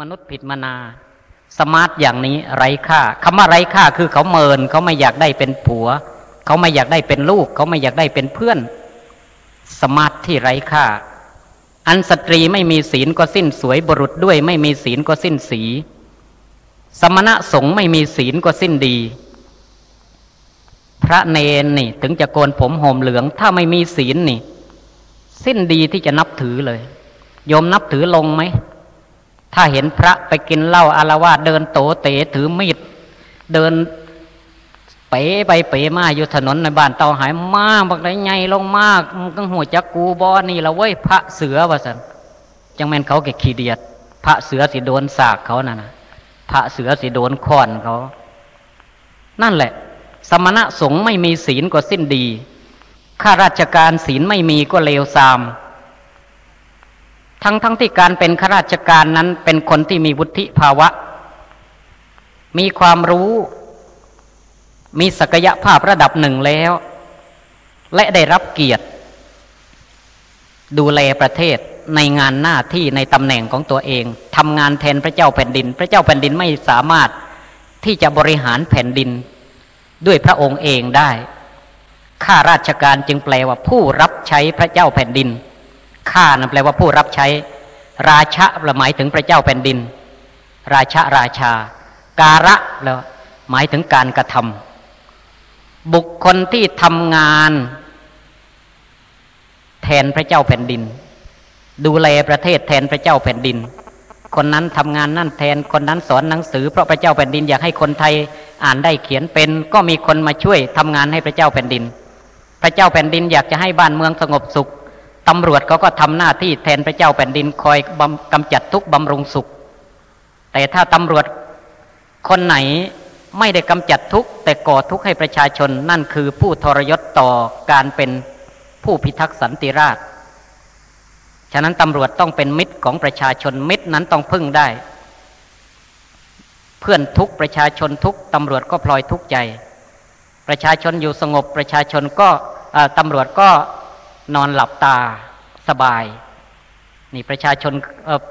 มนุษย์ผิดมนาสมาร์ทอย่างนี้ไร้ค่าคำว่าไร้ค่าคือเขาเมินเขาไม่อยากได้เป็นผัว เขาไม่อยากได้เป็นลูก เขาไม่อยากได้เป็นเพื่อน สมาร์ทที่ไร้ค่า อันสตรีไม่มีศีลก็สิ้นสวยบุรุษด้วย ไม่มีศีลก็สิ้นสี สมณะสงฆ์ไม่มีศีลก็สิ้นดี พระเณรนี่ ถึงจะโกนผมห่มเหลือง ถ้าไม่มีศีลนี่ สิ้นดีที่จะนับถือเลยโยมนับถือลงไหม ถ้าเห็นพระไปกินเหล้าอารวาสเดินโตเตถือมีด เดินเป๋ไปเป๋มาอยู่ถนนในบ้านเตาหายมากบักได้ไงลงมากมึงหัวจักกูบอนี่ละเว้ยพระเสือวะสันจังแม่นเขาเก็ขี้เดียด พระเสือสิโดนสากเขาน่ะนะพระเสือสิโดนค้อนเขา นั่นแหละ สมณะสงฆ์ไม่มีศีลก็สิ้นดีข้าราชการศีลไม่มีก็เลวทราม ทั้งทั้งที่การเป็นข้าราชการนั้นเป็นคนที่มีวุฒิภาวะ มีความรู้ มีศักยภาพระดับหนึ่งแล้ว และได้รับเกียรติ ดูแลประเทศในงานหน้าที่ในตำแหน่งของตัวเองทำงานแทนพระเจ้าแผ่นดิน พระเจ้าแผ่นดินไม่สามารถที่จะบริหารแผ่นดิน ด้วยพระองค์เองได้ข้าราชการจึงแปลว่าผู้รับใช้พระเจ้าแผ่นดิน ข้านั่นแปลว่าผู้รับใช้ ราชะหมายถึงพระเจ้าแผ่นดิน ราชะราชา การะแล้วหมายถึงการกระทำบุคคลที่ทำงาน แทนพระเจ้าแผ่นดิน ดูแลประเทศแทนพระเจ้าแผ่นดิน คนนั้นทำงานนั่นแทนคนนั้นสอนหนังสือเพราะพระเจ้าแผ่นดินอยากให้คนไทยอ่านได้เขียนเป็น ก็มีคนมาช่วยทำงานให้พระเจ้าแผ่นดิน พระเจ้าแผ่นดินอยากจะให้บ้านเมืองสงบสุข ตำรวจเขาก็ทำหน้าที่แทนพระเจ้าแผ่นดินคอยกำจัดทุกบำรุงสุข แต่ถ้าตำรวจคนไหนไม่ได้กำจัดทุกแต่ก่อทุกให้ประชาชนนั่นคือผู้ทรยศต่อการเป็นผู้พิทักษ์สันติราษฎร์ฉะนั้นตำรวจต้องเป็นมิตรของประชาชนมิตรนั้นต้องพึ่งได้ เพื่อนทุกประชาชนทุกตำรวจก็พลอยทุกใจ ประชาชนอยู่สงบประชาชนก็ตำรวจก็ นอนหลับตาสบาย นี่ประชาชน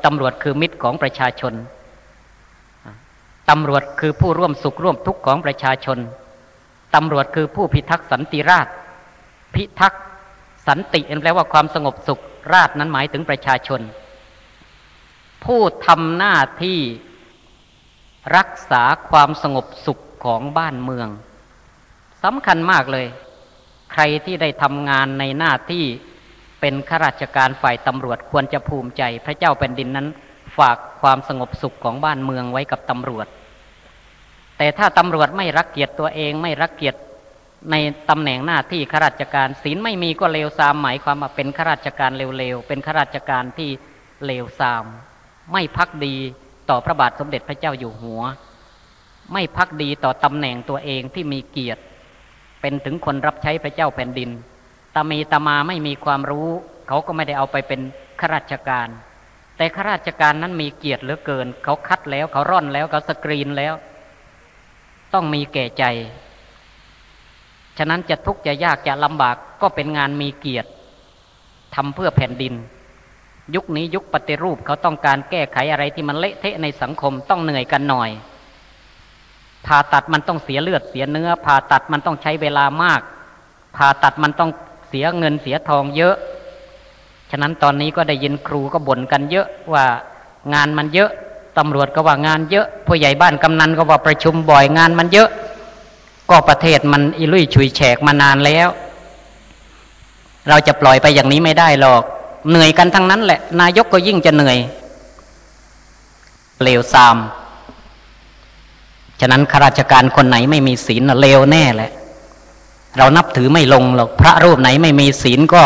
ตำรวจคือมิตรของประชาชนตำรวจคือผู้ร่วมสุขร่วมทุกข์ของประชาชนตำรวจคือผู้พิทักษ์สันติราษฎร์พิทักษ์สันติแปลว่าความสงบสุขราษนั้นหมายถึงประชาชน ผู้ทำหน้าที่รักษาความสงบสุขของบ้านเมืองสำคัญมากเลย ใครที่ได้ทำงานในหน้าที่เป็นข้าราชการฝ่ายตำรวจควรจะภูมิใจ พระเจ้าแผ่นดินนั้น ฝากความสงบสุขของบ้านเมืองไว้กับตำรวจ แต่ถ้าตำรวจไม่รักเกียรติตัวเองไม่รักเกียรติในตำแหน่งหน้าที่ข้าราชการศีลไม่มีก็เลวทรามหมายความว่าเป็นข้าราชการเลวๆเป็นข้าราชการที่เลวทราม ไม่พักดีต่อพระบาทสมเด็จพระเจ้าอยู่หัว ไม่พักดีต่อตำแหน่งตัวเองที่มีเกียรติ เป็นถึงคนรับใช้พระเจ้าแผ่นดิน ตามีตามาไม่มีความรู้ เขาก็ไม่ได้เอาไปเป็นข้าราชการ แต่ข้าราชการนั้นมีเกียรติเหลือเกิน เขาคัดแล้ว เขาร่อนแล้ว เขาสกรีนแล้ว ต้องมีแก่ใจ ฉะนั้นจะทุกข์จะยากจะลำบากก็เป็นงานมีเกียรติทำเพื่อแผ่นดิน ยุคนี้ยุคปฏิรูปเขาต้องการแก้ไขอะไรที่มันเละเทะในสังคมต้องเหนื่อยกันหน่อย ผ่าตัดมันต้องเสียเลือดเสียเนื้อ ผ่าตัดมันต้องใช้เวลามาก ผ่าตัดมันต้องเสียเงินเสียทองเยอะ ฉะนั้นตอนนี้ก็ได้ยินครูก็บ่นกันเยอะว่างานมันเยอะตำรวจก็ว่างานเยอะผู้ใหญ่บ้านกำนันก็ว่าประชุมบ่อยงานมันเยอะ ก็ประเทศมันอิลุยฉุยแฉกมานานแล้ว เราจะปล่อยไปอย่างนี้ไม่ได้หรอก เหนื่อยกันทั้งนั้นแหละ นายกก็ยิ่งจะเหนื่อยเลวซาม ฉะนั้นข้าราชการคนไหนไม่มีศีลเลวแน่แหละ เรานับถือไม่ลงหรอกพระรูปไหนไม่มีศีลก็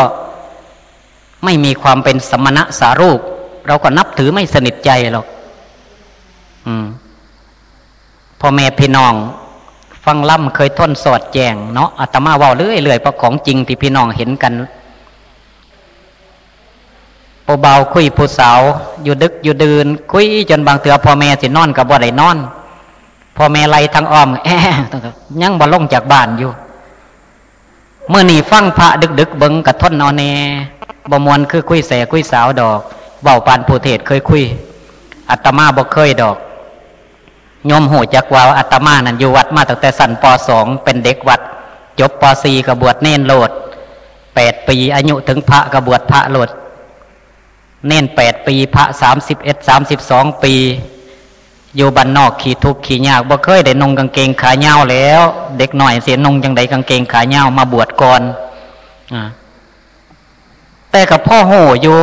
ไม่มีความเป็นสมณะสารูป เราก็นับถือไม่สนิทใจหรอกอืมพ่อแม่พี่น้อง ฟังล่ำเคยทนสอดแจงเนาะอาตมาว่าเรื่อยเรื่อยเพราะของจริงที่พี่น้องเห็นกันปเบาคุยผู้สาว อยู่ดึกอยู่ดืนคุยจนบางเถื่อพ่อแม่สินอนกับบ่ได้นอน พ่อแม่ไล่ทางอ้อมแอะยังบ่ลงจากบ้านอยู่เมื่อนี่ฟังพระดึกดึกเบิงกระทนนอนแนบ่มวนคือคุยแสคุยสาวดอกเบาปานผู้เทศเคยคุยอาตมาบ่เคยดอกโยมหูจักว่าอาตมานั่นอยู่วัดมาตั้งแต่สันปสองเป็นเด็กวัด จบปสี่กระบวชเน้นโหลดแปดปีอายุถึงพระกระบวชพระโหลด เน้นแปดปีพระสามสิบเอ็ดสามสิบสองปี อยู่บ้านนอกขี่ทุกขี่ยากบ่เคยได้นงกางเกงขาเงาแล้ว เด็กหน่อยเสียนงจังใดกางเกงขาเงามาบวชก่อนอแต่กับพ่อโหอยู่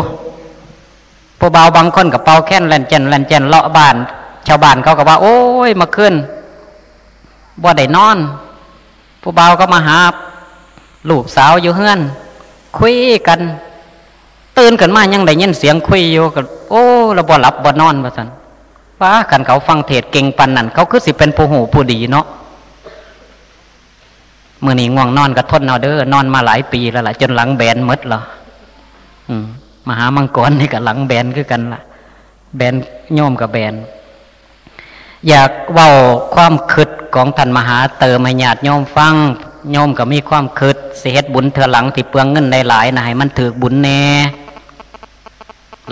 ผู้เบาบางคนกับเป่าแค้นแลนเจนแลนเจนเลาะบ้าน ชาวบ้านเขาก็ว่า โอ้ยมาขึ้นบ่ได้นอน ผู้เบาก็มาหาลูกสาวอยู่เฮือน คุยกัน ตื่นกันมายังได้ยินเสียงคุยอยู่กันโอ้เราบ่หลับบ่นอนว่าสัน ว่ากันเขาฟังเทศเก่งปันนั่นเขาคือสิเป็นผู้หูผู้ดีเนาะเมื่อนี้ง่วงนอนก็ทนเอาเด้อนอนมาหลายปีแล้วล่ะจนหลังแบนมดเหรออืมมหามังกรนี่กับหลังแบนคือกันละ่ะ แบนโยมกับแบน อยากเว้าความคืดของท่านมหาเติมให้ญาติโยมฟังโยมก็มีความคืดเสียบุญเถื่อหลังที่เปลืองเงินได้หลายนะให้มันถือบุญแน่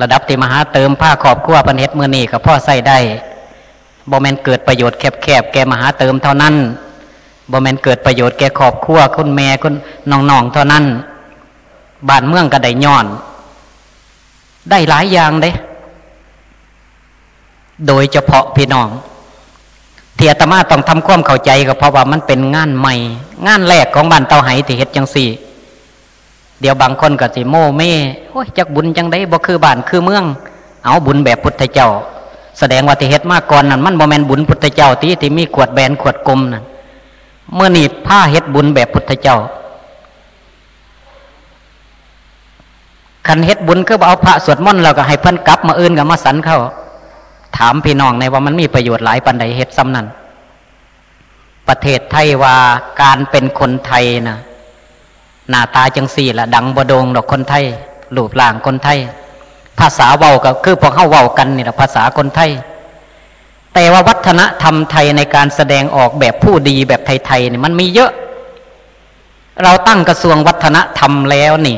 ระดับที่มหาเติมผ้าขอบขั้วพันเฮ็ดมือนี่กับพ่อใส่ได้บ่แมนเกิดประโยชน์แคบๆแกมหาเติมเท่านั้นบ่แมนเกิดประโยชน์แกขอบขั้วคุณแม่คุณน้องๆเท่านั้นบ้านเมืองก็ได้ย้อน ได้หลายอย่างเด้ โดยเฉพาะพี่น้องที่อาตมาต้องทำความเข้าใจก็เพราะว่ามันเป็นงานใหม่ งานแรกของบ้านเตาไหที่เฮ็ดจังสี่ เดี๋ยวบางคนก็สิโม่เม่โอ้ยจักบุญจังได้บ่คือบ้านคือเมือง เอาบุญแบบพุทธเจ้า แสดงว่าที่เฮ็ดมาก่อนนั่นมันบ่แม่นบุญพุทธเจ้าที่ที่มีขวดแบนขวดกลมนั่นเมื่อนี่ผ้าเฮ็ดบุญแบบพุทธเจ้าคันเฮ็ดบุญก็เอาพระสวดมนต์เราก็ให้เพิ่นกลับมาอื่นกับมาสันเข้า ถามพี่น้องในว่ามันมีประโยชน์หลายปันใดเฮ็ดซ้ำนั้นประเทศไทยว่าการเป็นคนไทยนะ หน้าตาจังสี่ละดังบดงดอกคนไทยรูปร่างคนไทย ภาษาเว้าก็คือพวกเข้าเว้ากันนี่แหละภาษาคนไทย แต่ว่าวัฒนธรรมไทยในการแสดงออกแบบผู้ดีแบบไทยๆนี่มันมีเยอะ เราตั้งกระทรวงวัฒนธรรมแล้วนี่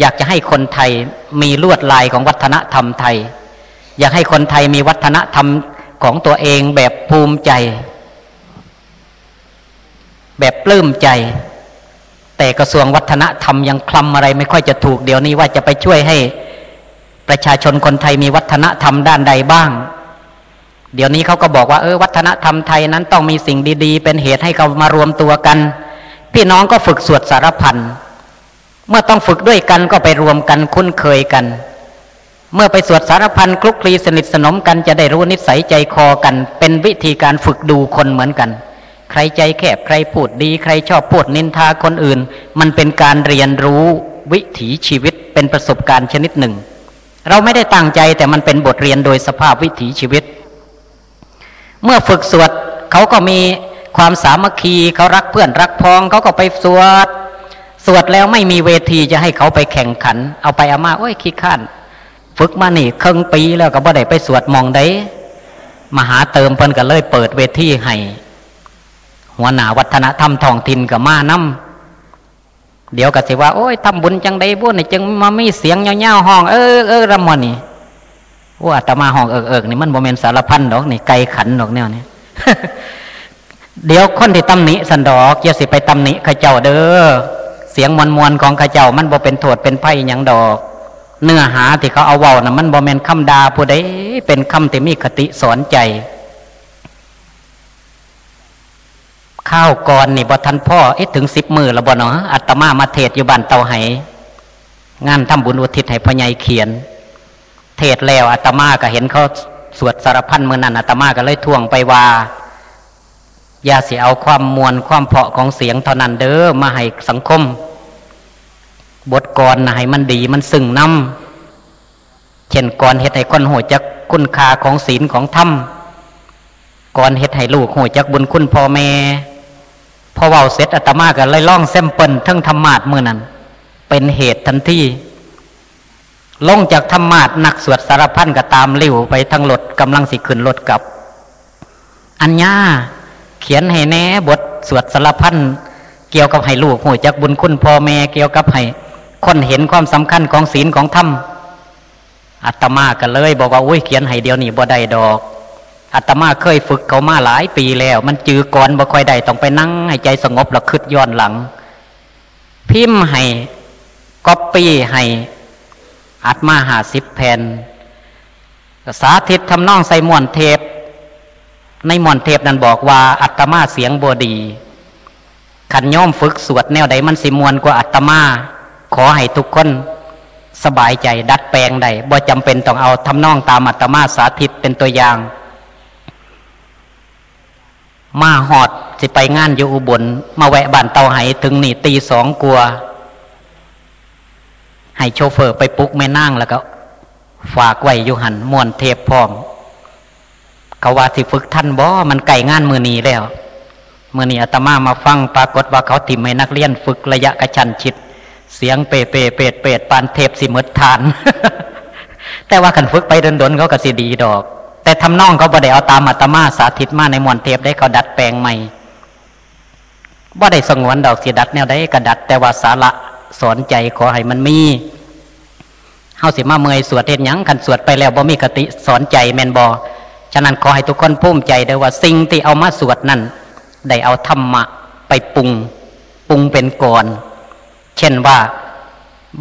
อยากจะให้คนไทยมีลวดลายของวัฒนธรรมไทย อยากให้คนไทยมีวัฒนธรรมของตัวเองแบบภูมิใจ แบบปลื้มใจ แต่กระทรวงวัฒนธรรมยังคลำอะไรไม่ค่อยจะถูกเดี๋ยวนี้ว่าจะไปช่วยให้ประชาชนคนไทยมีวัฒนธรรมด้านใดบ้าง เดี๋ยวนี้เขาก็บอกว่าเออวัฒนธรรมไทยนั้นต้องมีสิ่งดีๆ เป็นเหตุให้เขามารวมตัวกัน พี่น้องก็ฝึกสวดสารพันเมื่อต้องฝึกด้วยกันก็ไปรวมกันคุ้นเคยกัน เมื่อไปสวดสารพันคลุกคลีสนิทสนมกันจะได้รู้นิสัยใจคอกัน เป็นวิธีการฝึกดูคนเหมือนกัน ใครใจแคบใครพูดดี ใครชอบพูดนินทาคนอื่น มันเป็นการเรียนรู้วิถีชีวิตเป็นประสบการณ์ชนิดหนึ่ง เราไม่ได้ตั้งใจแต่มันเป็นบทเรียนโดยสภาพวิถีชีวิต เมื่อฝึกสวดเขาก็มีความสามัคคีเขารักเพื่อนรักพ้องเขาก็ไปสวดสวดแล้วไม่มีเวทีจะให้เขาไปแข่งขัน เอาไปอามาโอ้ยขี้ข้านฝึกมานี่ครึ่งปีแล้วก็บ่ได้ไปสวดมองได้มหาเติมเพิ่นก็เลยเปิดเวทีให้ หัวหน้าวัฒนธรรมท้องถิ่นกับมาน้ำเดี๋ยวก็สิว่าโอ้ยทำบุญจังได้บุญนี่จึงมามีเสียงเงี้ยวๆห้องเออเออรำมนี่ว่าตมาห้องเอิกเอิกนี่มันโมเมนสารพันดอกนี่ไกลขันดอกเนี่ยนี่เดี๋ยวคนที่ตำหนิสันดอกอย่าสิไปตำหนิข้าเจ้าเด้อเสียงมวลมวลของข้าเจ้า มันบ่เป็นโทษเป็นไพ่ยังดอก เนื้อหาที่เขาเอาเว้านะ่ะมันบ่แมนคำดาผู้ใดเป็นคำที่มีคติสอนใจ ข้าวก่อนนี่บ่ทันพ่อเอ๊ะถึงสิบมือแล้วบ่เนาะอัตมามาเทศอยู่บ้านเตาไหงานทำบุญอุทิศให้พ่อใหญ่เขียน เทศแล้วอัตมาก็เห็นเขาสวดสารพันเมื่อนั้นอัตมาก็เลยทวงไปว่าอย่าเสียเอาความมวลความเพาะของเสียงเท่านั้นเด้อมาให้สังคม บทกรนะให้มันดีมันซึ่งน้ำเช่นก่อนเหตุให้คนหัวจักคุณค่าของศีลของธรรมก่อนเหตุให้ลูกหัวจักบุญคุณพ่อแม่ พอเว้าเสร็จอาตมาก็เลยล่องเซมเปิลทั้งธรรมาทมือนั้น เป็นเหตุทันทีลงจากธรรมาทนักสวดสารพันก็ตามลิ้วไปทั้งรถกำลังสิขึ้นรถกลับ อัญญาเขียนให้แน่บทสวดสารพันเกี่ยวกับให้ลูกหูจักบุญคุณพ่อแม่เกี่ยวกับให้คนเห็นความสำคัญของศีลของธรรมอาตมาก็เลย บอกว่าอุ้ยเขียนให้เดียวนี่บ่ได้ดอก อาตมาเคยฝึกเขามาหลายปีแล้ว มันจือก่อนบ่ค่อยได้ต้องไปนั่งให้ใจสงบแล้วคิดย้อนหลัง พิมพ์ให้ก๊อปปี้ให้อัดมาหาสิบแผ่นสาธิตทำนองใส่มวนเทป ในมวนเทปนั้นบอกว่าอัตมาเสียงบดีขันย่อมฝึกสวดแนวใดมันสิมวนกว่าอัตมา ขอให้ทุกคนสบายใจดัดแปลงใดบ่จำเป็นต้องเอาทำนองตามอัตมาสาธิตเป็นตัวอย่าง มาหอดสิไปงานอยู่อุบล มาแวะบ้านเตาไหถึงนี่ตีสองกลัว ให้โชเฟอร์ไปปลุกแม่นั่งแล้วก็ ฝากไว้อยู่หันมวนเทพพร้อมเขาว่าสิฝึกท่านบ่ มันไก่งานมือนีแล้วมือนีอาตมามาฟังปรากฏว่าเขาติมให้นักเรียนฝึกระยะกระชันชิด เสียงเปเปเปดเปดปานเทพสิมดทาน แต่ว่าขันฝึกไปเดินๆเขาก็สิดีดอก แต่ทำนองเขาบ่ได้เอาตามอาตมาสาธิตมาในมวนเทพได้เขาดัดแปลงใหม่บ่ได้สงวนดอกสิดัดแนวได้กระดัด แต่ว่าสาระสอนใจขอให้มันมีเฮาสิมาเมยสวดเฮ็ดหยังคันสวดไปแล้วบ่มีกติสอนใจแมนบ่ฉะนั้นขอให้ทุกคนภูมิใจเด้อว่าสิ่งที่เอามาสวดนั่นได้เอาธรรมะไปปรุงปรุงเป็นก่อน เช่นว่า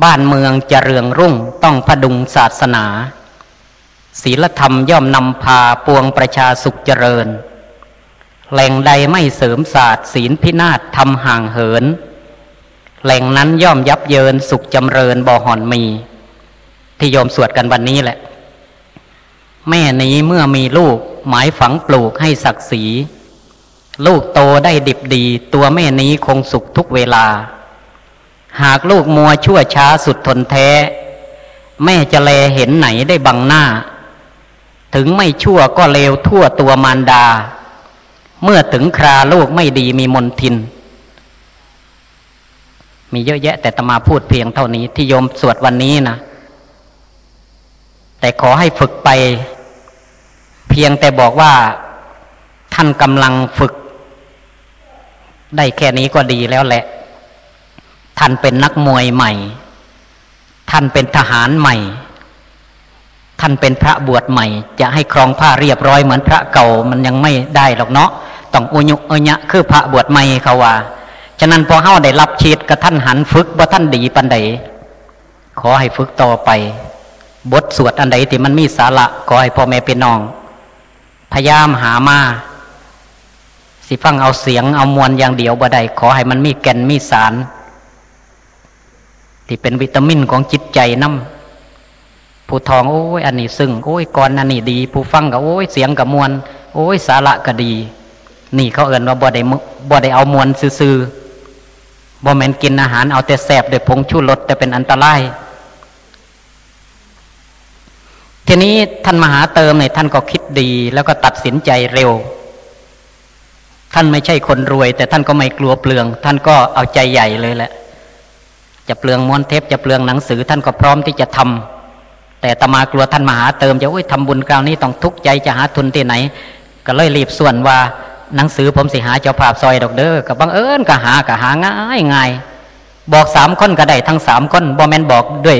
บ้านเมืองจะเรืองรุ่งต้องพดุงศาสนา ศีลธรรมย่อมนำพาปวงประชาสุขเจริญ แหล่งใดไม่เสริมศาสตร์ศีลพินาศทำห่างเหิน แหล่งนั้นย่อมยับเยินสุขจำเริญบ่อหอนมี ที่โยมสวดกันวันนี้แหละ แม่นี้เมื่อมีลูกหมายฝังปลูกให้ศักดิ์ศรีลูกโตได้ดิบดี ตัวแม่นี้คงสุขทุกเวลา หากลูกมัวชั่วช้าสุดทนแท้ แม่จะแลเห็นไหนได้บังหน้า ถึงไม่ชั่วก็เลวทั่วตัวมารดา เมื่อถึงคราลูกไม่ดีมีมนทิน มีเยอะแยะ แต่ตมาพูดเพียงเท่านี้ที่โยมสวดวันนี้นะ แต่ขอให้ฝึกไป เพียงแต่บอกว่าท่านกำลังฝึก ได้แค่นี้ก็ดีแล้วแหละ ท่านเป็นนักมวยใหม่ ท่านเป็นทหารใหม่ ท่านเป็นพระบวชใหม่ จะให้ครองผ้าเรียบร้อยเหมือนพระเก่ามันยังไม่ได้หรอกเนาะต้องอุญุอุญะคือพระบวชใหม่เขาว่าฉะนั้นพอเฮาได้รับชีดกับท่านหันฝึกว่าท่านดีปันใดขอให้ฝึกต่อไป บทสวดอันใดที่มันมีสาระขอให้พ่อแม่เป็นน้อง พยายามหามา สิฟังเอาเสียงเอามวลอย่างเดียวบ่ได้ขอให้มันมีแก่นมีสาร ที่เป็นวิตามินของจิตใจน้ำ ผู้ทองโอ้ยอันนี้ซึ่งโอ้ยก่อนอันนี้ดี ผู้ฟังก็โอ้ยเสียงกับมวลโอ้ยสาระก็ดี นี่เขาเอ่นว่าบ่ได้บ่ได้เอามวลซื่อบ่แม่นกินอาหารเอาแต่แสบด้วยผงชูรสแต่เป็นอันตรายทีนี้ท่านมหาเติมเนี่ยท่านก็คิดดี แล้วก็ตัดสินใจเร็ว ท่านไม่ใช่คนรวย แต่ท่านก็ไม่กลัวเปลือง ท่านก็เอาใจใหญ่เลยแหละ จะเปลืองม้วนเทปจะเปลืองหนังสือ ท่านก็พร้อมที่จะทำ แต่ตมากลัวท่านมหาเติมจะโอ้ยทำบุญคราวนี้ต้องทุกข์ใจจะหาทุนที่ไหน ก็เลยรีบส่วนว่าหนังสือผมสิหาเจ้าภาพซอยดอกเด้อกับบังเอิญก็หาก็หาง่ายง่ายบอกสามคนก็ได้ทั้งสามคนบอแมนบอกด้วย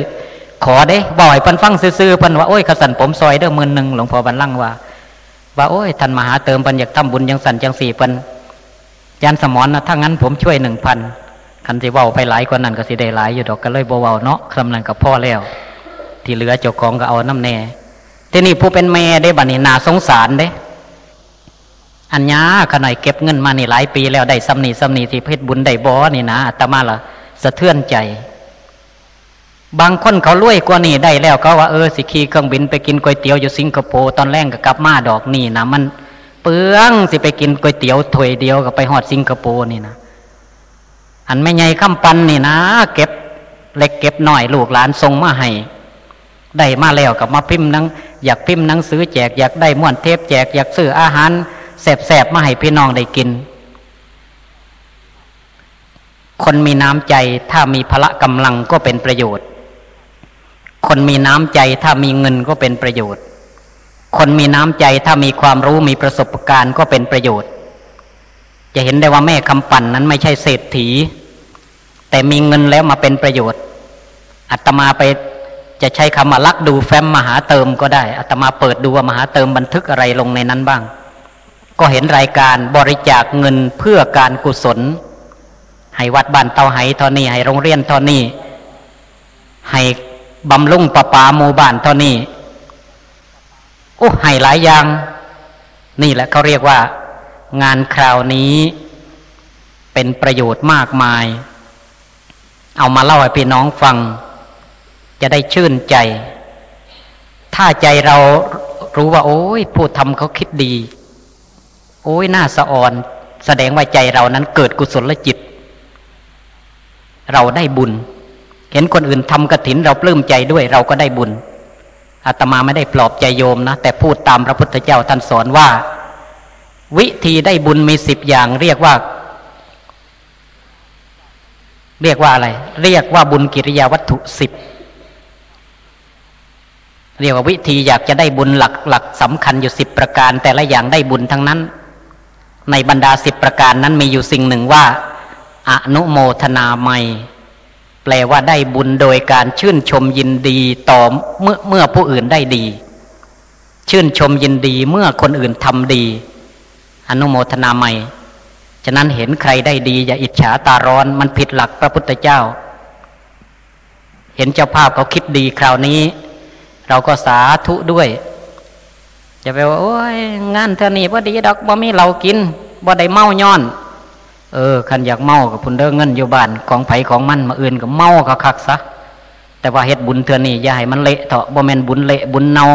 ขอเด้บ่อยเพิ่นฟังซื่อๆเพิ่นว่าโอ้ยขสันผมซอยเด้อมื่นหนึ่งหลวงพ่อบรรลังว่าว่าโอ้ยท่านมหาเติมเพิ่นอยากทำบุญยังสันจังสี่เพิ่นยันสมอนนะถ้างั้นผมช่วยหนึ่งพันคันสิเว้าไปหลายกว่านั้นก็สิได้หลายอยู่ดอกก็เลยบ่เว้าเนาะคำนั้นกับพ่อแล้ว ที่เหลือเจ้าของก็เอาน้ำแน่ที่นี้ผู้เป็นแม่ได้บัดนี้นาสงสารเด้ อัญญาขน่อยเก็บเงินมานี่หลายปีแล้วได้สำนีสำนีที่เพชรบุญได้บอนี่นะอาตมาละสะเทือนใจ บางคนเขารวยกว่านี่ได้แล้วก็ว่าเออสิขี่เครื่องบินไปกินก๋วยเตี๋ยวอยู่สิงคโปร์ตอนแรกก็กลับมาดอกนี่นะมันเปลืองสิไปกินก๋วยเตี๋ยวถ้วยเดียวก็ไปหอดสิงคโปร์นี่นะอันไม่ใหญ่ข้ามปันนี่นะ เก็บเล็กเก็บหน่อยลูกหลานส่งมาให้ ได้มาแล้วกับมาพิมพ์นังอยากพิมพ์หนังสือแจกอยากได้ม้วนเทปแจกอยากซื้ออาหารแสบๆมาให้พี่น้องได้กิน คนมีน้ำใจถ้ามีพละกำลังก็เป็นประโยชน์ คนมีน้ำใจถ้ามีเงินก็เป็นประโยชน์ คนมีน้ำใจถ้ามีความรู้มีประสบการณ์ก็เป็นประโยชน์ จะเห็นได้ว่าแม่คำปั่นนั้นไม่ใช่เศรษฐี แต่มีเงินแล้วมาเป็นประโยชน์อัตมาไป จะใช้คำว่าลักดูแฟ้มมหาเติมก็ได้อาตมาเปิดดูว่ามหาเติมบันทึกอะไรลงในนั้นบ้าง ก็เห็นรายการบริจาคเงินเพื่อการกุศล ให้วัดบ้านเตาไหท่านี้ให้โรงเรียนท่านี้ให้บำรุงประปาหมู่บ้านท่านี้โอ้ให้หลายอย่าง นี่แหละเขาเรียกว่า งานคราวนี้เป็นประโยชน์มากมาย เอามาเล่าให้พี่น้องฟัง จะได้ชื่นใจ ถ้าใจเรารู้ว่า โอ้ยผู้ทำเขาคิดดี โอ้ยน่าสะอ่อน แสดงว่าใจเรานั้นเกิดกุศลจิต เราได้บุญ เห็นคนอื่นทำกระถินเราปลื้มใจด้วยเราก็ได้บุญอาตมาไม่ได้ปลอบใจโยมนะ แต่พูดตามพระพุทธเจ้าท่านสอนว่า วิธีได้บุญมีสิบอย่าง เรียกว่า เรียกว่าอะไร เรียกว่าบุญกิริยาวัตถุสิบ เรียกว่าวิธีอยากจะได้บุญหลักหลักสำคัญอยู่สิบประการ แต่ละอย่างได้บุญทั้งนั้น ในบรรดาสิบประการนั้นมีอยู่สิ่งหนึ่งว่า อนุโมทนาไม่แปลว่าได้บุญโดยการชื่นชมยินดีต่อเมื่อเมื่อผู้อื่นได้ดี ชื่นชมยินดีเมื่อคนอื่นทำดี อนุโมทนาไม่ฉะนั้นเห็นใครได้ดี อย่าอิจฉาตาร้อนมันผิดหลักพระพุทธเจ้า เห็นเจ้าภาพเขาคิดดีคราวนี้ เราก็สาธุด้วยจะไปว่าโอ้ยงานเท่านี้พอดีดอกบ่มีเรากินบ่ได้เมาย้อน เออคันอยากเมากับพุนเด้อเงินอยู่บ้านของไผของมันมาอื่นก็เมาก็คักซะแต่ว่าเฮ็ดบุญเท่านี้อย่าให้มันเละเถาะบ่แม่นบุญเละบุญเนา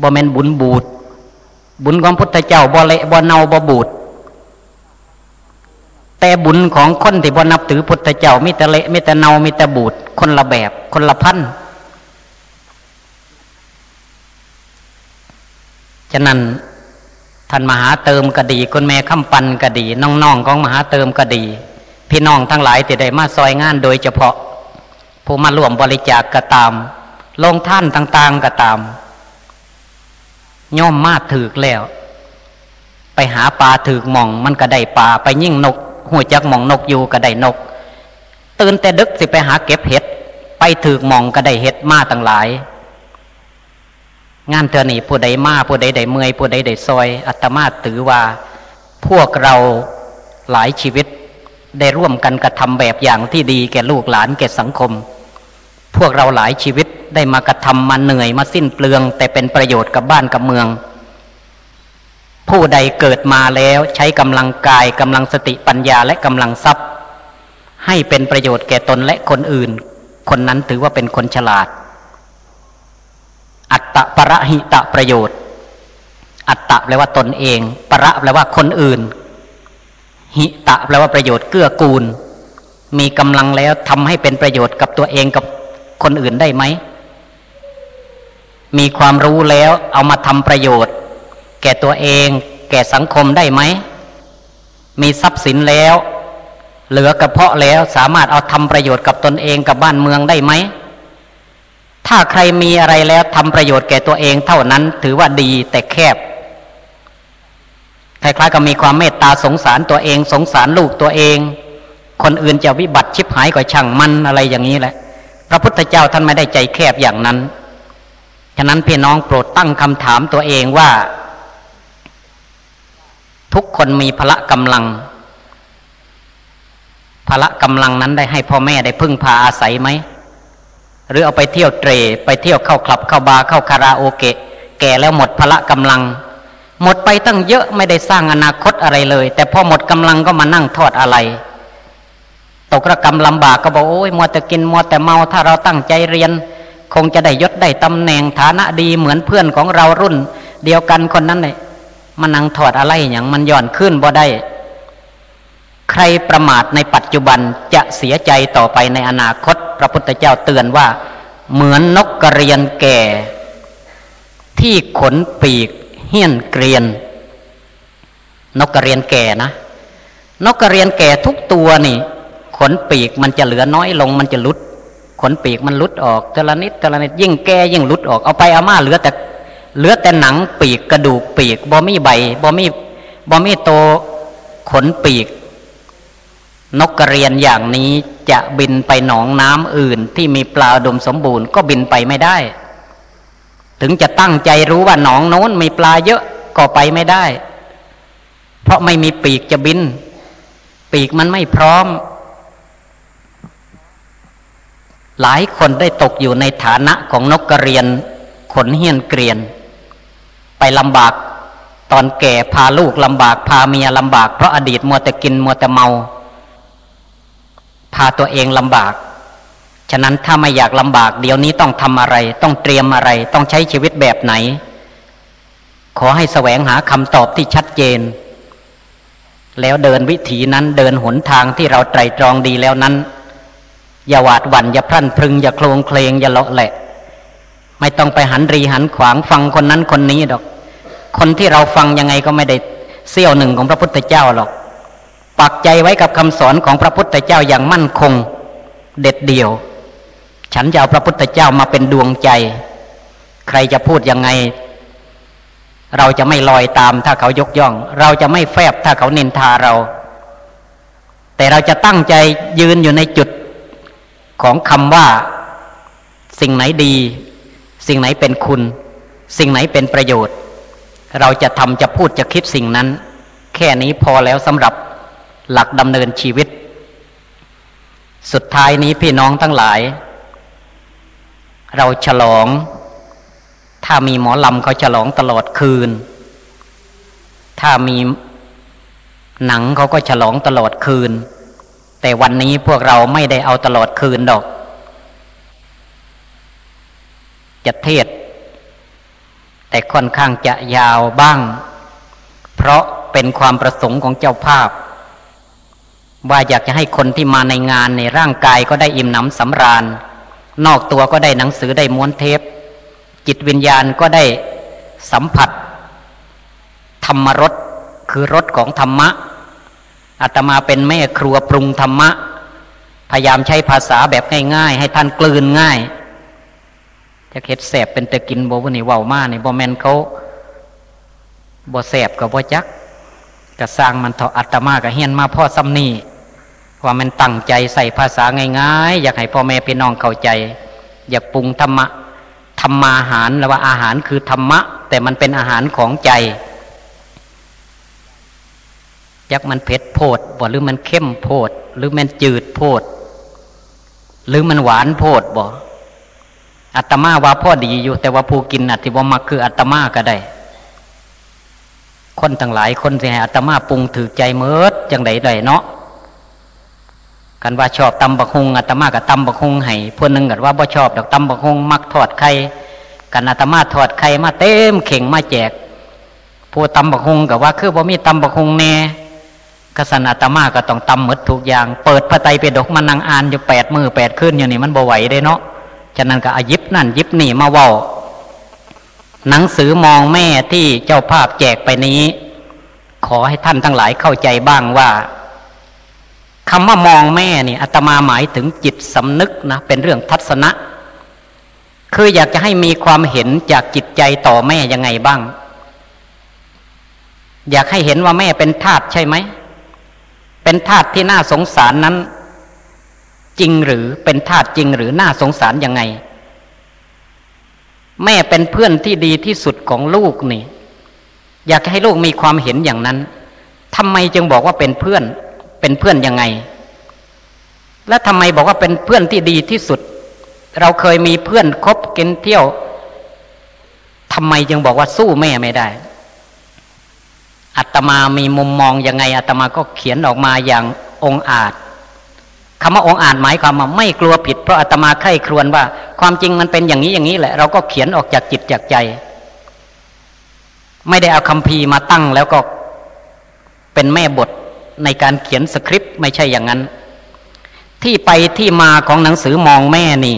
บ่แม่นบุญบูด บุญของพุทธเจ้าบ่เละบ่เนาบ่บูด แต่บุญของคนที่บ่นับถือพุทธเจ้ามีแต่เละมีแต่เนามีแต่บูด คนละแบบคนละพัน ฉะนั้นท่านมหาเติมก็ดีคุณแม่คำปันก็ดีน้องๆของมหาเติมก็ดี พี่น้องทั้งหลายที่ได้มาซอยงานโดยเฉพาะ ผู้มาร่วมบริจาคกก็ตามลงท่านต่างๆก็ตาม ย่อมมาถือแล้ว ไปหาปลาถือหม่องมันก็ได้ปลาไปยิ่งนกหัวจักหม่องนกอยู่ก็ได้นก ตื่นแต่ดึกสิไปหาเก็บเห็ด ไปถือหม่องก็ได้เห็ดมาตั้งหลาย งานเธอนี่ผู้ใดมาผู้ใดได้เมื่อยผู้ใดได้ซอยอัตมาถือว่า พวกเราหลายชีวิตได้ร่วมกันกระทำแบบอย่างที่ดีแก่ลูกหลานแก่สังคม พวกเราหลายชีวิตได้มากระทำมาเหนื่อยมาสิ้นเปลือง แต่เป็นประโยชน์กับบ้านกับเมือง ผู้ใดเกิดมาแล้วใช้กำลังกายกำลังสติปัญญาและกำลังทรัพย์ ให้เป็นประโยชน์แก่ตนและคนอื่น คนนั้นถือว่าเป็นคนฉลาด อัตตะประหิตะประโยชน์ อัตตะแปลว่าตนเอง ประแปลว่าคนอื่น หิตะแปลว่าประโยชน์เกื้อกูล มีกำลังแล้วทำให้เป็นประโยชน์กับตัวเองกับคนอื่นได้ไหม มีความรู้แล้วเอามาทำประโยชน์ แก่ตัวเอง แก่สังคมได้ไหม มีทรัพย์สินแล้ว เหลือกระเพาะแล้วสามารถเอาทำประโยชน์กับตนเองกับบ้านเมืองได้ไหม ถ้าใครมีอะไรแล้วทำประโยชน์แก่ตัวเองเท่านั้นถือว่าดีแต่แคบคล้ายๆกับมีความเมตตาสงสารตัวเอง สงสารลูกตัวเอง คนอื่นจะวิบัติชิบหายก็ช่างมันอะไรอย่างนี้แหละ พระพุทธเจ้าท่านไม่ได้ใจแคบอย่างนั้น ฉะนั้นพี่น้องโปรดตั้งคำถามตัวเองว่า ทุกคนมีพละกำลังพละกำลังนั้นได้ให้พ่อแม่ได้พึ่งพาอาศัยไหม หรือเอาไปเที่ยวเตรไปเที่ยวเข้าคลับเข้าบาร์เข้าคาราโอเกะ แก่แล้วหมดพละกำลัง หมดไปตั้งเยอะไม่ได้สร้างอนาคตอะไรเลย แต่พอหมดกำลังก็มานั่งทอดอะไร ตกระกรรมลำบากก็บอกโอ้ยมัวแต่กินมัวแต่เมาถ้าเราตั้งใจเรียน คงจะได้ยศได้ตำแหน่งฐานะดีเหมือนเพื่อนของเรารุ่น เดียวกันคนนั้นเลยมานั่งถอดอะไรอย่างมันย่อนขึ้นบ่ได้ ใครประมาทในปัจจุบันจะเสียใจต่อไปในอนาคต พระพุทธเจ้าเตือนว่า เหมือนนกกระเรียนแก่ ที่ขนปีกเหี้ยนเกรียน นกกระเรียนแก่นะ นกกระเรียนแก่ทุกตัวนี่ ขนปีกมันจะเหลือน้อยลงมันจะลุด ขนปีกมันลุดออกแต่ละนิดแต่ละนิดยิ่งแก่ยิ่งลุดออกเอาไปเอามาเหลือแต่เหลือแต่หนังปีกกระดูกปีกบ่มีใบบ่มีบ่มีโตขนปีก นกกระเรียนอย่างนี้จะบินไปหนองน้ำอื่น ที่มีปลาดมสมบูรณ์ก็บินไปไม่ได้ ถึงจะตั้งใจรู้ว่าหนองโน้นมีปลาเยอะก็ไปไม่ได้ เพราะไม่มีปีกจะบิน ปีกมันไม่พร้อม หลายคนได้ตกอยู่ในฐานะของนกกระเรียน ขนเฮียนเกรียน ไปลำบากตอนแก่พาลูกลำบากพาเมียลำบากเพราะอดีตมัวแต่กินมัวแต่เมา พาตัวเองลำบาก ฉะนั้นถ้าไม่อยากลำบาก เดี๋ยวนี้ต้องทำอะไร ต้องเตรียมอะไร ต้องใช้ชีวิตแบบไหน ขอให้แสวงหาคำตอบที่ชัดเจน แล้วเดินวิถีนั้นเดินหนทางที่เราไตรตรองดีแล้วนั้น อย่าหวาดหวัน่นอย่าพรั่นพรึง อย่าโคลงเคลงอย่าเลาะแหละ ไม่ต้องไปหันรีหันขวางฟังคนนั้นคนนี้ดอก คนที่เราฟังยังไงก็ไม่ได้เสี้ยวหนึ่งของพระพุทธเจ้าหรอก ปักใจไว้กับคำสอนของพระพุทธเจ้าอย่างมั่นคง เด็ดเดี่ยว ฉันจะเอาพระพุทธเจ้ามาเป็นดวงใจ ใครจะพูดยังไง เราจะไม่ลอยตามถ้าเขายกย่อง เราจะไม่แฟบถ้าเขานินทาเรา แต่เราจะตั้งใจยืนอยู่ในจุดของคำว่า สิ่งไหนดี สิ่งไหนเป็นคุณ สิ่งไหนเป็นประโยชน์ เราจะทำจะพูดจะคิดสิ่งนั้น แค่นี้พอแล้วสำหรับ หลักดำเนินชีวิต สุดท้ายนี้พี่น้องทั้งหลาย เราฉลอง ถ้ามีหมอลำเขาฉลองตลอดคืน ถ้ามีหนังเขาก็ฉลองตลอดคืน แต่วันนี้พวกเราไม่ได้เอาตลอดคืนดอก จะเทศ แต่ค่อนข้างจะยาวบ้าง เพราะเป็นความประสงค์ของเจ้าภาพ ว่าอยากจะให้คนที่มาในงานในร่างกายก็ได้อิ่มหนำสำราญ นอกตัวก็ได้หนังสือได้ม้วนเทป จิตวิญญาณก็ได้สัมผัส ธรรมรสคือรสของธรรมะอาตมาเป็นแม่ครัวปรุงธรรมะ พยายามใช้ภาษาแบบง่ายๆ ให้ท่านกลืนง่ายจะเค็ดแสบเป็นตะกินโบวนี่เว้ามานี่บแมนเขาบ่แสบกับบ่จักกระสร้างมันเถาอัตมากับเฮียนมาพ่อซ้ำนี่ ว่ามันตั้งใจใส่ภาษาง่ายๆ อยากให้พ่อแม่พี่น้องเข้าใจ อย่าปรุงธรรมะธรรมาหารแล้วว่าอาหารคือธรรมะ แต่มันเป็นอาหารของใจยักมันเผ็ดโพดบ่หรือมันเข้มโพด หรือมันจืดโพด หรือมันหวานโพดบ่อัตมาว่าพ่อดีอยู่ แต่ว่าผู้กินอธิบมักคืออัตมาก็ได้ คนทั้งหลายคนสิให้อัตมาปรุงถือใจเมิดจังไดไดเนาะ กันว่าชอบตำบักฮงอาตมากับตำบักฮงให้พวกนึงกันว่าบ่ชอบดอกตำบักฮงมักทอดไข่กันอาตมาทอดไข่มาเต็มเข่งมาแจกผู้ตำบักฮงกับว่าคือบ่มีตำบักฮงแน่กษันอาตมาก็ต้องตำหมดทุกอย่าง เปิดพระไตรปิฎกมานั่งอ่านอยู่แปดมือแปดขึ้นอยู่นี่มันบ่ไหวได้เนาะฉะนั้นก็อายิบนั่นยิบนี่มาเว้าหนังสือมองแม่ที่เจ้าภาพแจกไปนี้ ขอให้ท่านทั้งหลายเข้าใจบ้างว่า คำว่ามองแม่เนี่ยอาตมาหมายถึงจิตสำนึกนะเป็นเรื่องทัศนะ คืออยากจะให้มีความเห็นจากจิตใจต่อแม่ยังไงบ้าง อยากให้เห็นว่าแม่เป็นทาสใช่ไหม เป็นทาสที่น่าสงสารนั้น จริงหรือเป็นทาสจริงหรือน่าสงสารยังไง แม่เป็นเพื่อนที่ดีที่สุดของลูกนี่ อยากให้ลูกมีความเห็นอย่างนั้นทำไมจึงบอกว่าเป็นเพื่อน เป็นเพื่อนยังไง และทำไมบอกว่าเป็นเพื่อนที่ดีที่สุด เราเคยมีเพื่อนคบกินเที่ยวทำไมจึงบอกว่าสู้แม่ไม่ได้อัตมามีมุมมองยังไงอัตมาก็เขียนออกมาอย่างองอาจคำว่าองอาจหมายความว่าไม่กลัวผิดเพราะอัตมาใคร่ครวญว่า ความจริงมันเป็นอย่างนี้อย่างนี้แหละ เราก็เขียนออกจากจิตจากใจ ไม่ได้เอาคำพีมาตั้งแล้วก็เป็นแม่บท ในการเขียนสคริปต์ไม่ใช่อย่างนั้น ที่ไปที่มาของหนังสือมองแม่นี่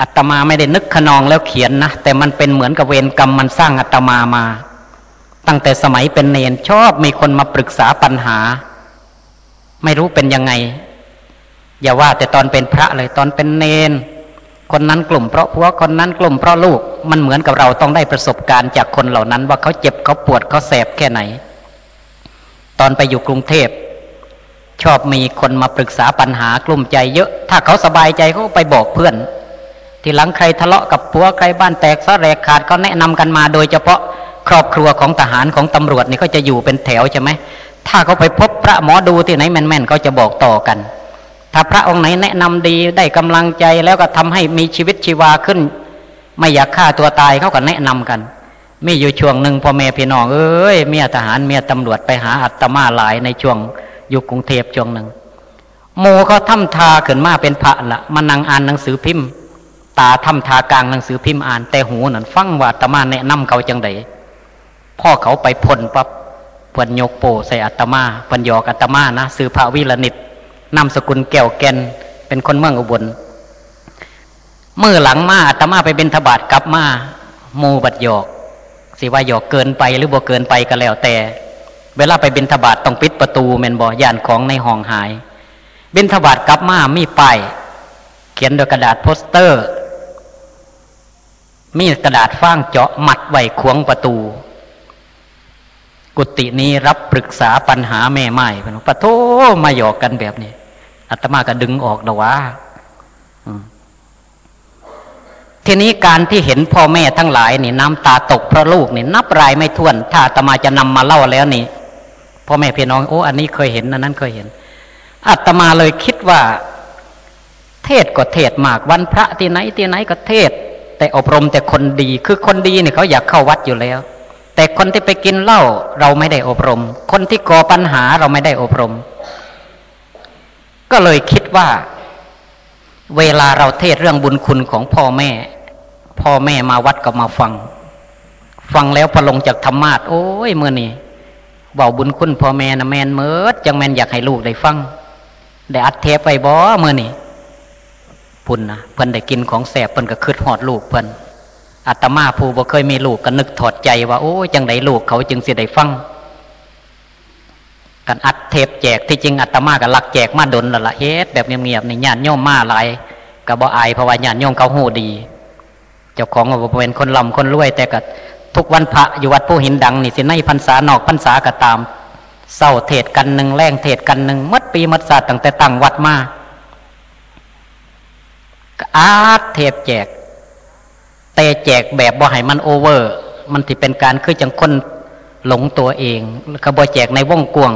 อัตมาไม่ได้นึกขนองแล้วเขียนนะ แต่มันเป็นเหมือนกับเวรกรรมมันสร้างอัตมามา ตั้งแต่สมัยเป็นเนนชอบมีคนมาปรึกษาปัญหา ไม่รู้เป็นยังไง อย่าว่าแต่ตอนเป็นพระเลยตอนเป็นเนน คนนั้นกลุ่มเพราะผัวคนนั้นกลุ่มเพราะลูก มันเหมือนกับเราต้องได้ประสบการณ์จากคนเหล่านั้น ว่าเขาเจ็บเขาปวดเขาแสบแค่ไหน ตอนไปอยู่กรุงเทพ ชอบมีคนมาปรึกษาปัญหากลุ่มใจเยอะ ถ้าเขาสบายใจเขาก็ไปบอกเพื่อน ทีหลังใครทะเลาะกับผัวใครบ้านแตกสะแรกขาดก็แนะนำกันมา โดยเฉพาะครอบครัวของทหารของตำรวจนี่ก็จะอยู่เป็นแถวใช่ไหมถ้าเขาไปพบพระหมอดูที่ไหนแม่นๆเขาจะบอกต่อกัน ถ้าพระองค์ไหนแนะนำดีได้กำลังใจแล้วก็ทำให้มีชีวิตชีวาขึ้น ไม่อยากฆ่าตัวตายเขาก็แนะนำกัน มีอยู่ช่วงหนึ่งพ่อแม่พี่น้องเอ้ยเมียทหารเมียตำรวจไปหาอัตมาหลายในช่วงอยู่กรุงเทพช่วงหนึ่งโมเขาทำทาขึ้นมาเป็นพระละมานั่งอ่านหนังสือพิมพ์ ตาทำทากลางหนังสือพิมพ์อ่าน แต่หูนั่นฟังว่าอัตมาแนะนำเขาจังไดพ่อเขาไปพ่นปับ๊บเพิ่นยกโปใส่อัตมาเพิ่นยอกอัตมานะซื้อพระวิรนิตนามสกุลแก้วแกนเป็นคนเมืองอุบลเมื่อหลังมาอัตมาไปเป็นทบาทกลับมาโมบัดยอก สิว่าหยอกเกินไปหรือบ่เกินไปก็แล้วแต่ เวลาไปบินทบาทต้องปิดประตูแม่นบ่ย่านของในห้องหาย บินทบาทกลับมามีป้ายเขียนด้วยกระดาษโปสเตอร์ มีกระดาษฟ้างเจาะมัดไว้ขวงประตู กุฏินี้รับปรึกษาปัญหาแม่ไม้พนปะโทมาหยอกกันแบบนี้อาตมาก็ดึงออกนะวะ ทีนี้การที่เห็นพ่อแม่ทั้งหลายนี่น้ำตาตกเพราะลูกนี่นับรายไม่ถ้วน ถ้าอาตมาจะนำมาเล่าแล้วนี่พ่อแม่พี่น้องโอ้อันนี้เคยเห็นอันนั้นเคยเห็นอาตมาเลยคิดว่า เทศก็เทศมากวันพระที่ไหนที่ไหนก็เทศ แต่อบรมแต่คนดีคือคนดีเนี่ยเขาอยากเข้าวัดอยู่แล้ว แต่คนที่ไปกินเหล้าเราไม่ได้อบรม คนที่ก่อปัญหาเราไม่ได้อบรม ก็เลยคิดว่า เวลาเราเทศเรื่องบุญคุณของพ่อแม่ พ่อแม่มาวัดก็มาฟัง ฟังแล้วพอลงจากธรรมาทโอ้ยเมื่อนี่เบาบุญคุณพ่อแม่นะแมนเมิดจังแมนอยากให้ลูกได้ฟัง ได้อัดเทปไปบ่เมื่อนี่พุ่นนะเพิ่นได้กินของแสบเพิ่นก็คืดหอดลูกเพิ่นอาตมาผู้บ่เคยมีลูกก็นึกถอดใจว่าโอ้ยจังไดลูกเขาจึงสิได้ฟังกันอัดเทปแจกที่จริงอาตมาก็ลักแจกมาดนละละเฮ็ดแบบเงียบๆในญาติโยมมาหลายก็บ่อายเพราะว่าญาติโยมเขาหูดี เจ้าของก็บ่เป็นคนลำคนรวยแต่ก็ทุกวันพระอยู่วัดผู้หินดังนี่สิในพรรษานอกพรรษาก็ตามเศร้าเทศกันหนึ่งแรงเทศกันหนึ่งมัดปีมัดศาสตร์ตั้งแต่ตั้งวัดมาอาเทปแจก แต่แจกแบบบ่ให้มันโอเวอร์ มันที่เป็นการคือจังคนหลงตัวเองก็บ่แจกในวงกวง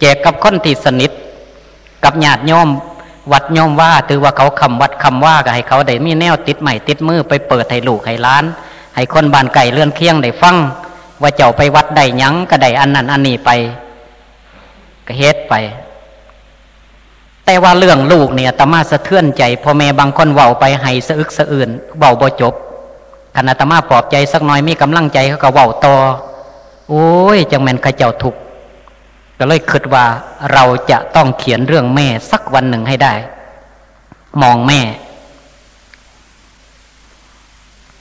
แจกกับคนที่สนิท กับญาติโยม วัดโยมว่าถือว่าเขาคำวัดคำว่าก็ให้เขาได้มีแนวติดใหม่ติดมือไปเปิดให้ลูกให้ล้าน ให้คนบานไก่เลื่อนเคียงได้ฟังว่าเจ้าไปวัดได้ยังก็ได้อันนั้นอันนี้ไปก็เฮ็ดไป แต่ว่าเรื่องลูกเนี่ยตมาสะเทือนใจพ่อแม่บางคนเว้าไปให้สะอึกสะอื่นเว้าบ่จบขณะตมาปลอบใจสักหน่อยมีกำลังใจเขาก็เว้าต่อโอ้ยจังแม่นข้าเจ้าทุก ก็เลยคิดว่าเราจะต้องเขียนเรื่องแม่สักวันหนึ่งให้ได้ มองแม่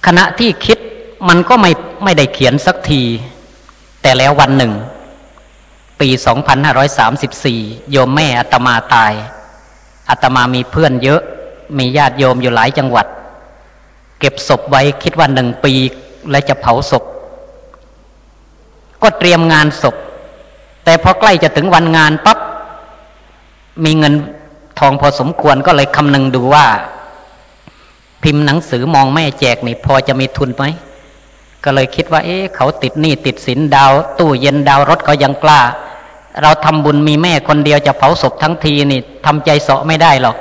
ขณะที่คิดมันก็ไม่ไม่ได้เขียนสักที แต่แล้ววันหนึ่ง ปี 2534 โยมแม่อาตมาตายอาตมามีเพื่อนเยอะ มีญาติโยมอยู่หลายจังหวัด เก็บศพไว้คิดว่าหนึ่งปีและจะเผาศพ ก็เตรียมงานศพ แต่พอใกล้จะถึงวันงานปับ๊บมีเงินทองพอสมควรก็เลยคำนึงดูว่า พิมพ์หนังสือมองแม่แจกนี่พอจะมีทุนไหมก็เลยคิดว่า เอ๊ะเขาติดหนี้ติดสินดาว ตู้เย็นดาวรถเขายังกล้า เราทำบุญมีแม่คนเดียวจะเผาศพทั้งทีนี่ทำใจเสาะไม่ได้หรอก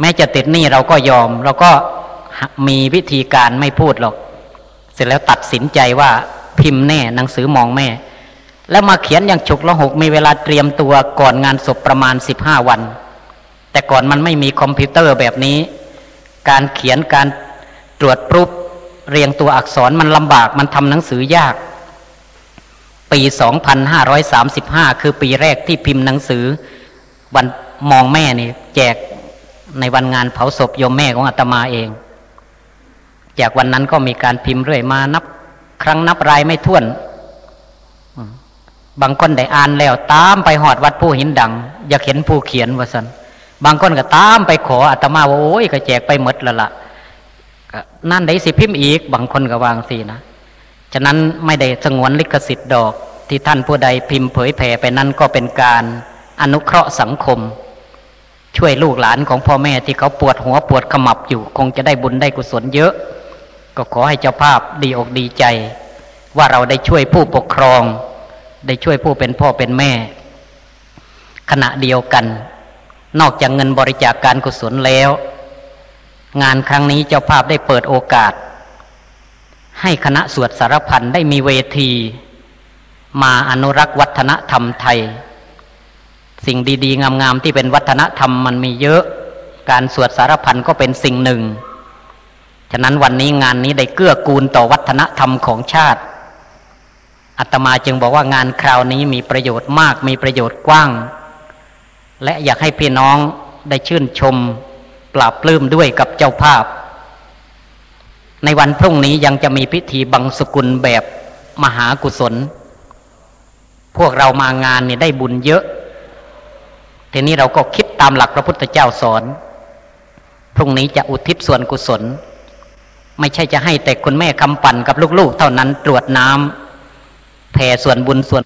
แม้จะติดหนี้เราก็ยอม เราก็มีวิธีการไม่พูดหรอก เสร็จแล้วตัดสินใจว่าพิมพ์แน่หนังสือมองแม่ แล้วมาเขียนอย่างฉุกละหกมีเวลาเตรียมตัวก่อนงานศพประมาณสิบห้าวัน แต่ก่อนมันไม่มีคอมพิวเตอร์แบบนี้ การเขียนการตรวจปรุบเรียงตัวอักษรมันลำบากมันทำหนังสือยาก ปี 2535 คือปีแรกที่พิมพ์หนังสือ วันมองแม่นี่แจกในวันงานเผาศพโยมแม่ของอาตมาเอง จากวันนั้นก็มีการพิมพ์เรื่อยมานับ ครั้งนับรายไม่ถ้วน บางคนได้อ่านแล้วตามไปหอดวัดผู้หินดัง อยากเห็นผู้เขียนว่าสันบางคนก็ตามไปขออาตมาว่าโอ้ยก็แจกไปหมดแล้วละ่ะนั่นได้สิพิมพ์อีก บางคนก็วางสินะฉะนั้นไม่ได้สงวนลิขสิทธิ์ดอก ที่ท่านผู้ใดพิมพ์เผยแผ่ไปนั้นก็เป็นการอนุเคราะห์สังคม ช่วยลูกหลานของพ่อแม่ที่เขาปวดหัวปวดขมับอยู่ คงจะได้บุญได้กุศลเยอะ ก็ขอให้เจ้าภาพดีอกดีใจ ว่าเราได้ช่วยผู้ปกครอง ได้ช่วยผู้เป็นพ่อเป็นแม่ ขณะเดียวกัน นอกจากเงินบริจาคการกุศลแล้ว งานครั้งนี้เจ้าภาพได้เปิดโอกาส ให้คณะสวดสารพันได้มีเวที มาอนุรักษ์วัฒนธรรมไทย สิ่งดีๆ งามๆที่เป็นวัฒนธรรมมันมีเยอะ การสวดสารพันก็เป็นสิ่งหนึ่ง ฉะนั้นวันนี้งานนี้ได้เกื้อกูลต่อวัฒนธรรมของชาติ อาตมาจึงบอกว่างานคราวนี้มีประโยชน์มากมีประโยชน์กว้าง และอยากให้พี่น้องได้ชื่นชมปราบปลื้มด้วยกับเจ้าภาพ ในวันพรุ่งนี้ยังจะมีพิธีบังสกุลแบบมหากุศล พวกเรามางานเนี่ยได้บุญเยอะ ทีนี้เราก็คิดตามหลักพระพุทธเจ้าสอน พรุ่งนี้จะอุทิศส่วนกุศล ไม่ใช่จะให้แต่คุณแม่คำปั่นกับลูกๆ เท่านั้นตรวจน้ำ แผ่ส่วนบุญส่วน